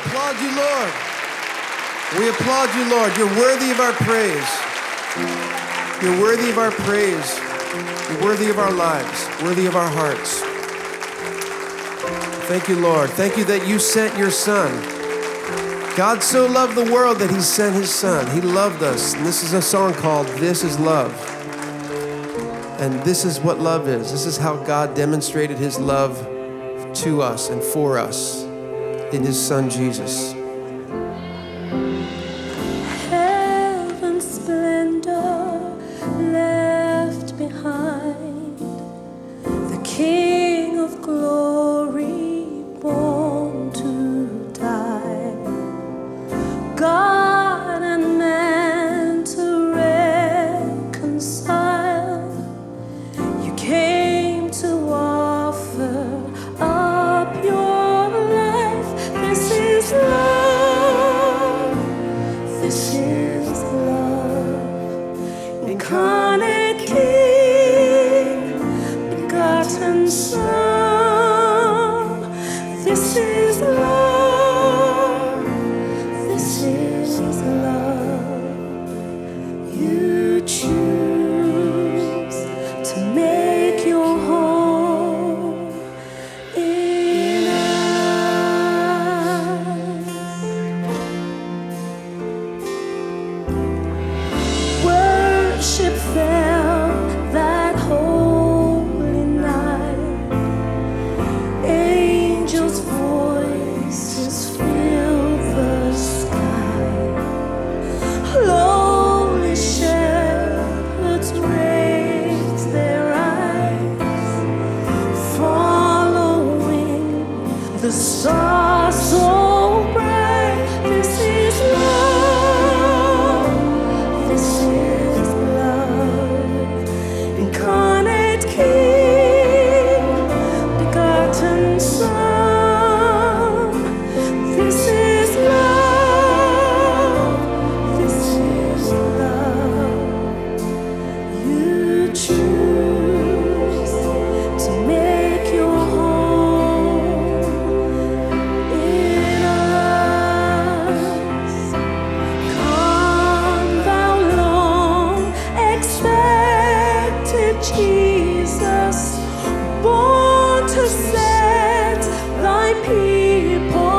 applaud you, Lord. We applaud you, Lord. You're worthy of our praise. You're worthy of our praise. You're worthy of our lives, worthy of our hearts. Thank you, Lord. Thank you that you sent your Son. God so loved the world that he sent his Son. He loved us. And this is a song called This is Love. And this is what love is. This is how God demonstrated his love to us and for us in his Son Jesus. Incarnate King, begotten Son. This is Jesus, born to set thy people.